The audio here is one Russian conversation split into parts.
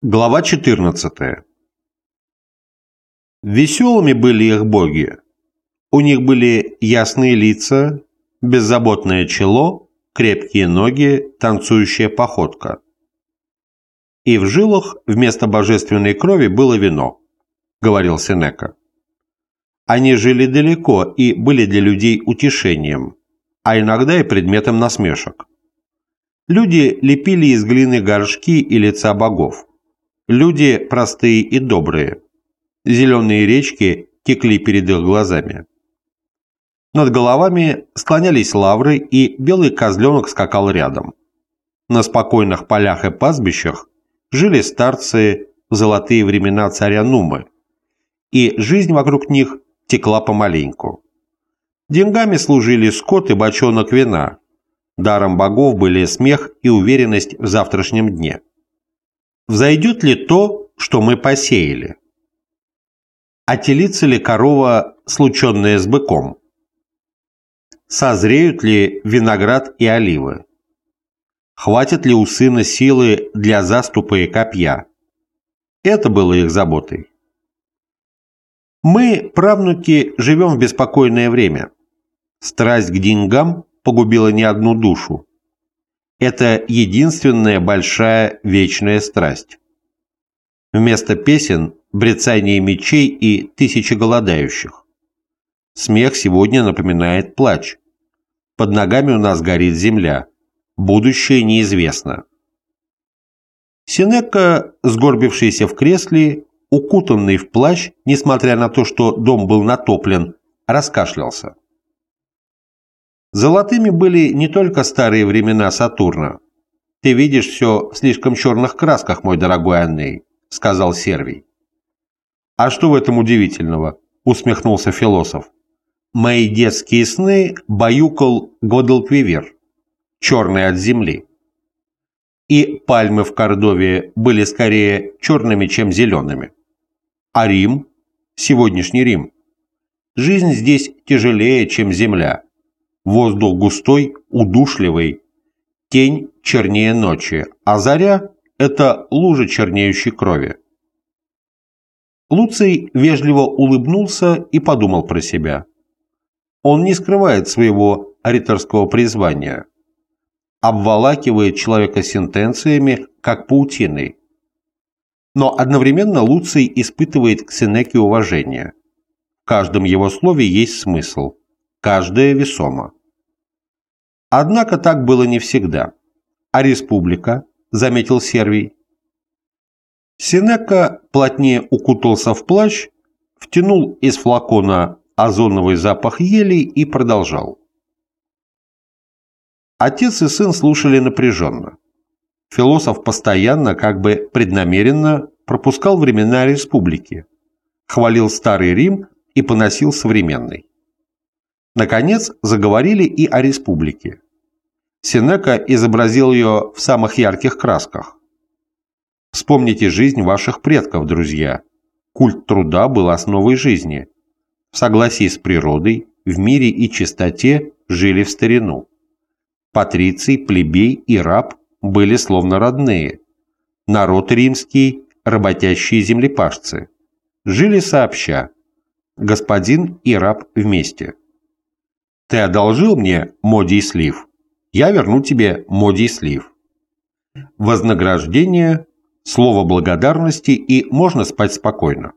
Глава 14. Веселыми были их боги. У них были ясные лица, беззаботное чело, крепкие ноги, танцующая походка. И в жилах вместо божественной крови было вино, говорил Сенека. Они жили далеко и были для людей утешением, а иногда и предметом насмешек. Люди лепили из глины горшки и лица богов. Люди простые и добрые. Зеленые речки текли перед их глазами. Над головами склонялись лавры, и белый козленок скакал рядом. На спокойных полях и пастбищах жили старцы в золотые времена царя Нумы, и жизнь вокруг них текла помаленьку. Деньгами служили скот и бочонок вина. Даром богов были смех и уверенность в завтрашнем дне. Взойдет ли то, что мы посеяли? Отелится ли корова, слученная с быком? Созреют ли виноград и оливы? Хватит ли у сына силы для заступа и копья? Это было их заботой. Мы, правнуки, живем в беспокойное время. Страсть к деньгам погубила не одну душу. Это единственная большая вечная страсть. Вместо песен – брецание мечей и тысячи голодающих. Смех сегодня напоминает плач. Под ногами у нас горит земля. Будущее неизвестно. Синека, сгорбившийся в кресле, укутанный в плащ, несмотря на то, что дом был натоплен, раскашлялся. Золотыми были не только старые времена Сатурна. «Ты видишь все в слишком черных красках, мой дорогой Анней», — сказал Сервий. «А что в этом удивительного?» — усмехнулся философ. «Мои детские сны баюкал Гвадалквивер, черный от земли. И пальмы в Кордове были скорее черными, чем зелеными. А Рим, сегодняшний Рим, жизнь здесь тяжелее, чем земля» Воздух густой, удушливый, тень чернее ночи, а заря – это лужа чернеющей крови. Луций вежливо улыбнулся и подумал про себя. Он не скрывает своего риторского призвания. Обволакивает человека сентенциями, как паутиной. Но одновременно Луций испытывает к Сенеке уважение. В каждом его слове есть смысл. Каждое весомо. Однако так было не всегда. А республика, заметил Сервий. Синека плотнее укутался в плащ, втянул из флакона озоновый запах ели и продолжал. Отец и сын слушали напряженно. Философ постоянно, как бы преднамеренно, пропускал времена республики, хвалил Старый Рим и поносил современный. Наконец, заговорили и о республике. Сенека изобразил ее в самых ярких красках. Вспомните жизнь ваших предков, друзья. Культ труда был основой жизни. В согласии с природой, в мире и чистоте жили в старину. Патриций, плебей и раб были словно родные. Народ римский – работящие землепашцы. Жили сообща. Господин и раб вместе. Ты одолжил мне модий слив? Я верну тебе модий слив. Вознаграждение, слово благодарности и можно спать спокойно.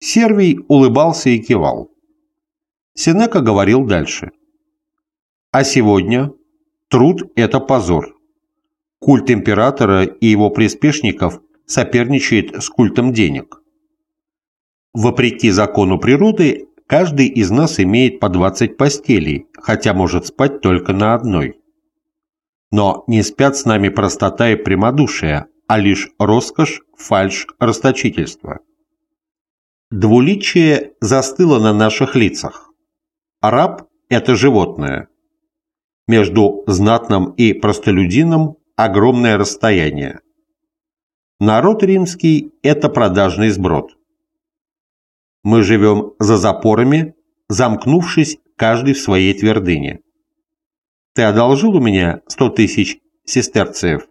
Сервий улыбался и кивал. Сенека говорил дальше. А сегодня труд – это позор. Культ императора и его приспешников соперничает с культом денег. Вопреки закону природы, Каждый из нас имеет по 20 постелей, хотя может спать только на одной. Но не спят с нами простота и прямодушие, а лишь роскошь, фальшь, расточительство. Двуличие застыло на наших лицах. Раб – это животное. Между знатным и простолюдином огромное расстояние. Народ римский – это продажный сброд. Мы живем за запорами, замкнувшись каждый в своей твердыне. Ты одолжил у меня сто тысяч сестерцев?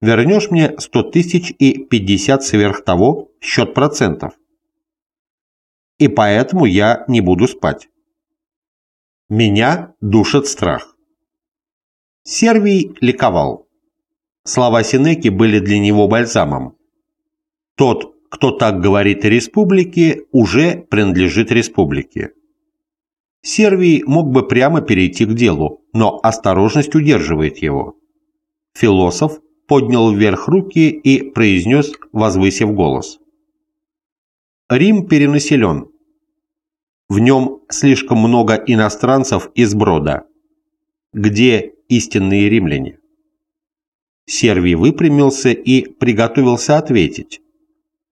вернешь мне 100 тысяч и 50 сверх того в счет процентов. И поэтому я не буду спать. Меня душит страх. Сервий ликовал. Слова Синеки были для него бальзамом. Тот, кто так говорит о республике, уже принадлежит республике. Сервий мог бы прямо перейти к делу, но осторожность удерживает его. Философ поднял вверх руки и произнес, возвысив голос. Рим перенаселен. В нем слишком много иностранцев из Брода. Где истинные римляне? Сервий выпрямился и приготовился ответить.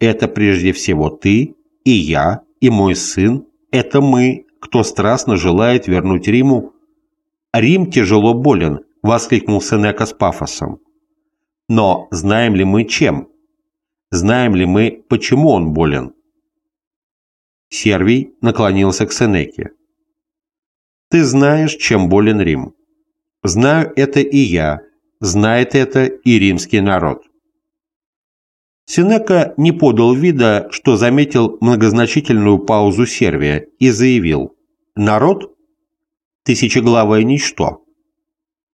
«Это прежде всего ты, и я, и мой сын, это мы, кто страстно желает вернуть Риму». «Рим тяжело болен», — воскликнул Сенека с пафосом. «Но знаем ли мы чем? Знаем ли мы, почему он болен?» Сервий наклонился к Сенеке. «Ты знаешь, чем болен Рим. Знаю это и я, Знает это и римский народ. Синека не подал вида, что заметил многозначительную паузу Сервия и заявил «Народ – тысячеглавое ничто,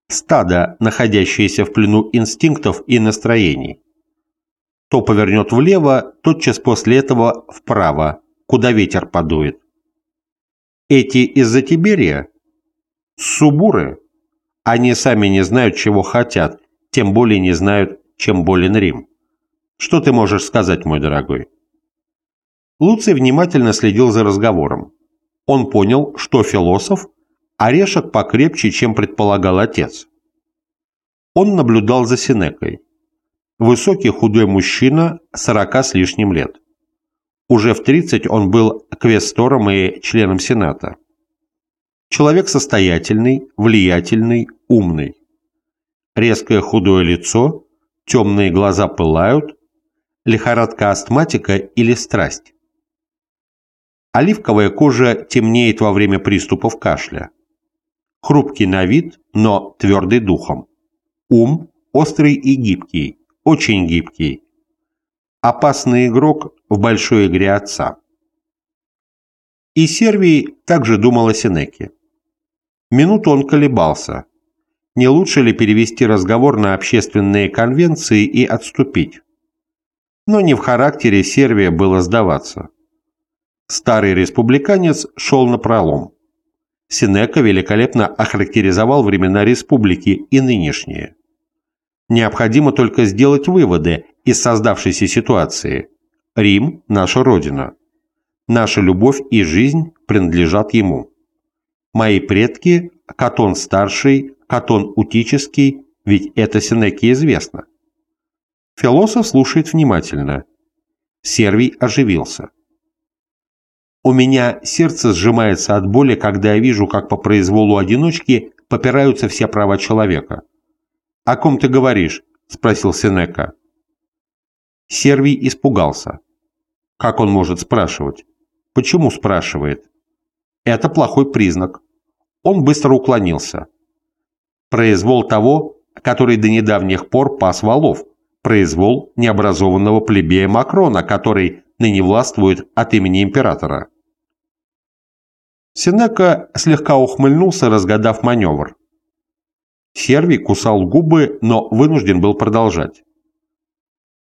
стадо, находящееся в плену инстинктов и настроений. То повернет влево, тотчас после этого вправо, куда ветер подует. Эти из-за Тиберия – субуры – они сами не знают, чего хотят, тем более не знают, чем болен Рим. Что ты можешь сказать, мой дорогой?» Луций внимательно следил за разговором. Он понял, что философ – орешек покрепче, чем предполагал отец. Он наблюдал за Синекой. Высокий худой мужчина, сорока с лишним лет. Уже в 30 он был квестором и членом Сената. Человек состоятельный, влиятельный, умный. Резкое худое лицо, темные глаза пылают, лихорадка астматика или страсть. Оливковая кожа темнеет во время приступов кашля. Хрупкий на вид, но твердый духом. Ум острый и гибкий, очень гибкий. Опасный игрок в большой игре отца. И Сервий также думал о Сенеке. Минуту он колебался. Не лучше ли перевести разговор на общественные конвенции и отступить? Но не в характере Сервия было сдаваться. Старый республиканец шел на пролом. Синека великолепно охарактеризовал времена республики и нынешние. Необходимо только сделать выводы из создавшейся ситуации. Рим – наша Родина. Наша любовь и жизнь принадлежат ему. Мои предки – Катон Старший, Катон Утический, ведь это Сенеке известно. Философ слушает внимательно. Сервий оживился. У меня сердце сжимается от боли, когда я вижу, как по произволу одиночки попираются все права человека. «О ком ты говоришь?» – спросил Сенека. Сервий испугался. Как он может спрашивать? Почему спрашивает? Это плохой признак. Он быстро уклонился. Произвол того, который до недавних пор пас валов, произвол необразованного плебея Макрона, который ныне властвует от имени императора. Сенека слегка ухмыльнулся, разгадав маневр. Сервий кусал губы, но вынужден был продолжать.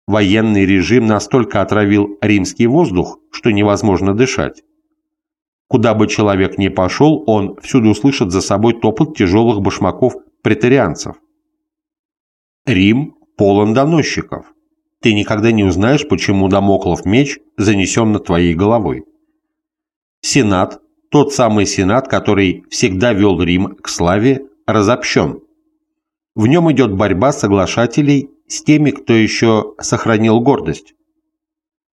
Военный режим настолько отравил римский воздух, что невозможно дышать. Куда бы человек ни пошел, он всюду услышит за собой топот тяжелых башмаков претарианцев. Рим полон доносчиков. Ты никогда не узнаешь, почему Дамоклов меч занесен над твоей головой. Сенат, тот самый Сенат, который всегда вел Рим к славе, разобщен. В нем идет борьба соглашателей с теми, кто еще сохранил гордость.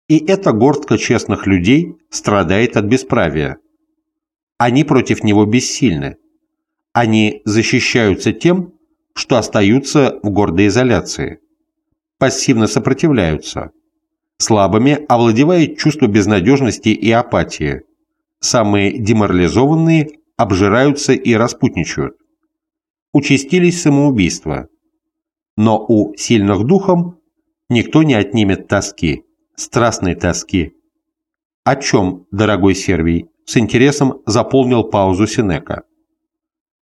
И эта горстка честных людей страдает от бесправия. Они против него бессильны. Они защищаются тем, что остаются в гордой изоляции. Пассивно сопротивляются. Слабыми овладевает чувство безнадежности и апатии. Самые деморализованные обжираются и распутничают. Участились самоубийства. Но у сильных духом никто не отнимет тоски, страстной тоски. О чем, дорогой Сервий? С интересом заполнил паузу Синека.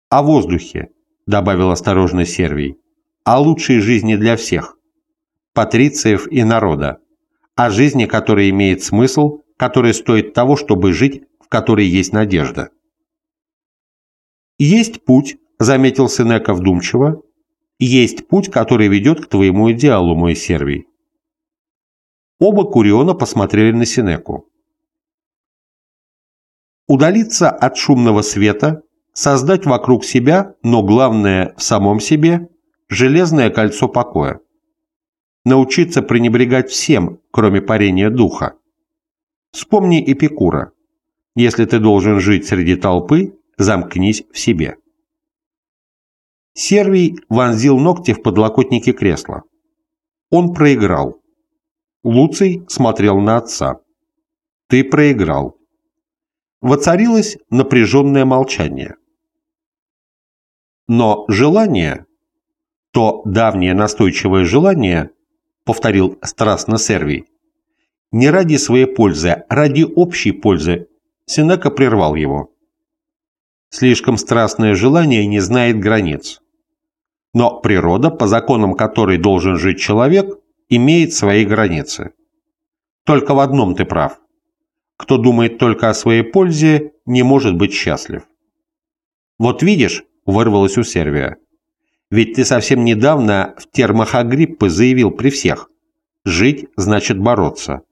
О воздухе, добавил осторожно Сервий. О лучшей жизни для всех. Патрициев и народа. О жизни, которая имеет смысл, которая стоит того, чтобы жить, в которой есть надежда. Есть путь, заметил Сенека вдумчиво, есть путь, который ведет к твоему идеалу, мой Сервий. Оба Куриона посмотрели на Синеку. Удалиться от шумного света, создать вокруг себя, но главное в самом себе, железное кольцо покоя. Научиться пренебрегать всем, кроме парения духа. Вспомни Эпикура. Если ты должен жить среди толпы, замкнись в себе. Сервий вонзил ногти в подлокотники кресла. Он проиграл. Луций смотрел на отца. «Ты проиграл». Воцарилось напряженное молчание. Но желание, то давнее настойчивое желание, повторил страстно Сервий, не ради своей пользы, а ради общей пользы, Сенека прервал его. Слишком страстное желание не знает границ. Но природа, по законам которой должен жить человек, имеет свои границы. Только в одном ты прав. Кто думает только о своей пользе, не может быть счастлив. Вот видишь, вырвалось у Сервия. Ведь ты совсем недавно в термах Агриппы заявил при всех. Жить значит бороться.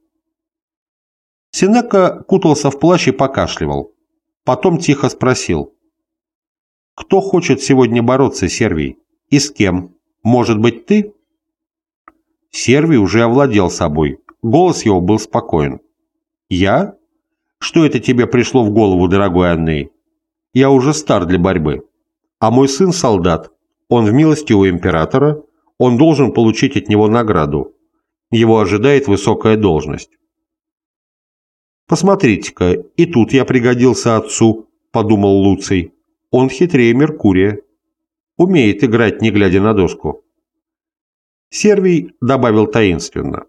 Синека кутался в плащ и покашливал. Потом тихо спросил. «Кто хочет сегодня бороться, Сервий? И с кем? Может быть, ты?» Сервий уже овладел собой. Голос его был спокоен. «Я? Что это тебе пришло в голову, дорогой Анней? Я уже стар для борьбы. А мой сын солдат. Он в милости у императора. Он должен получить от него награду. Его ожидает высокая должность. «Посмотрите-ка, и тут я пригодился отцу», — подумал Луций. «Он хитрее Меркурия. Умеет играть, не глядя на доску». Сервий добавил таинственно.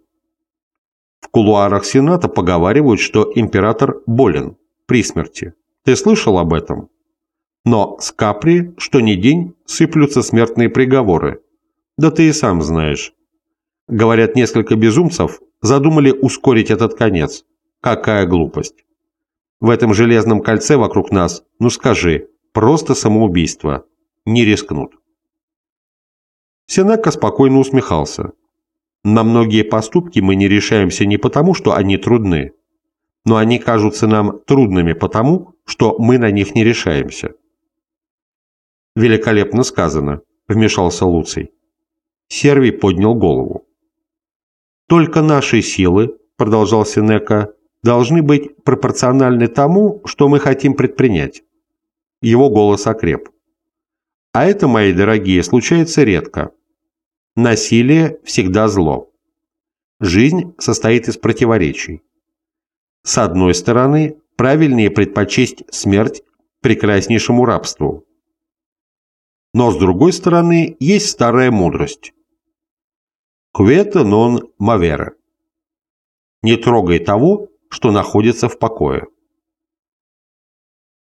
В кулуарах Сената поговаривают, что император болен, при смерти. Ты слышал об этом? Но с Капри, что ни день, сыплются смертные приговоры. Да ты и сам знаешь. Говорят, несколько безумцев задумали ускорить этот конец. Какая глупость. В этом железном кольце вокруг нас, ну скажи, просто самоубийство. Не рискнут. Сенека спокойно усмехался. На многие поступки мы не решаемся не потому, что они трудны, но они кажутся нам трудными потому, что мы на них не решаемся. «Великолепно сказано», — вмешался Луций. Сервий поднял голову. «Только наши силы», — продолжал Сенека, — «должны быть пропорциональны тому, что мы хотим предпринять». Его голос окреп. А это, мои дорогие, случается редко. Насилие всегда зло. Жизнь состоит из противоречий. С одной стороны, правильнее предпочесть смерть прекраснейшему рабству. Но с другой стороны, есть старая мудрость. Квета нон мавера. Не трогай того, что находится в покое.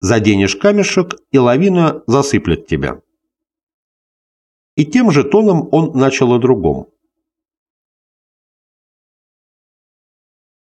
Заденешь камешек, и лавина засыплет тебя. И тем же тоном он начал о другом.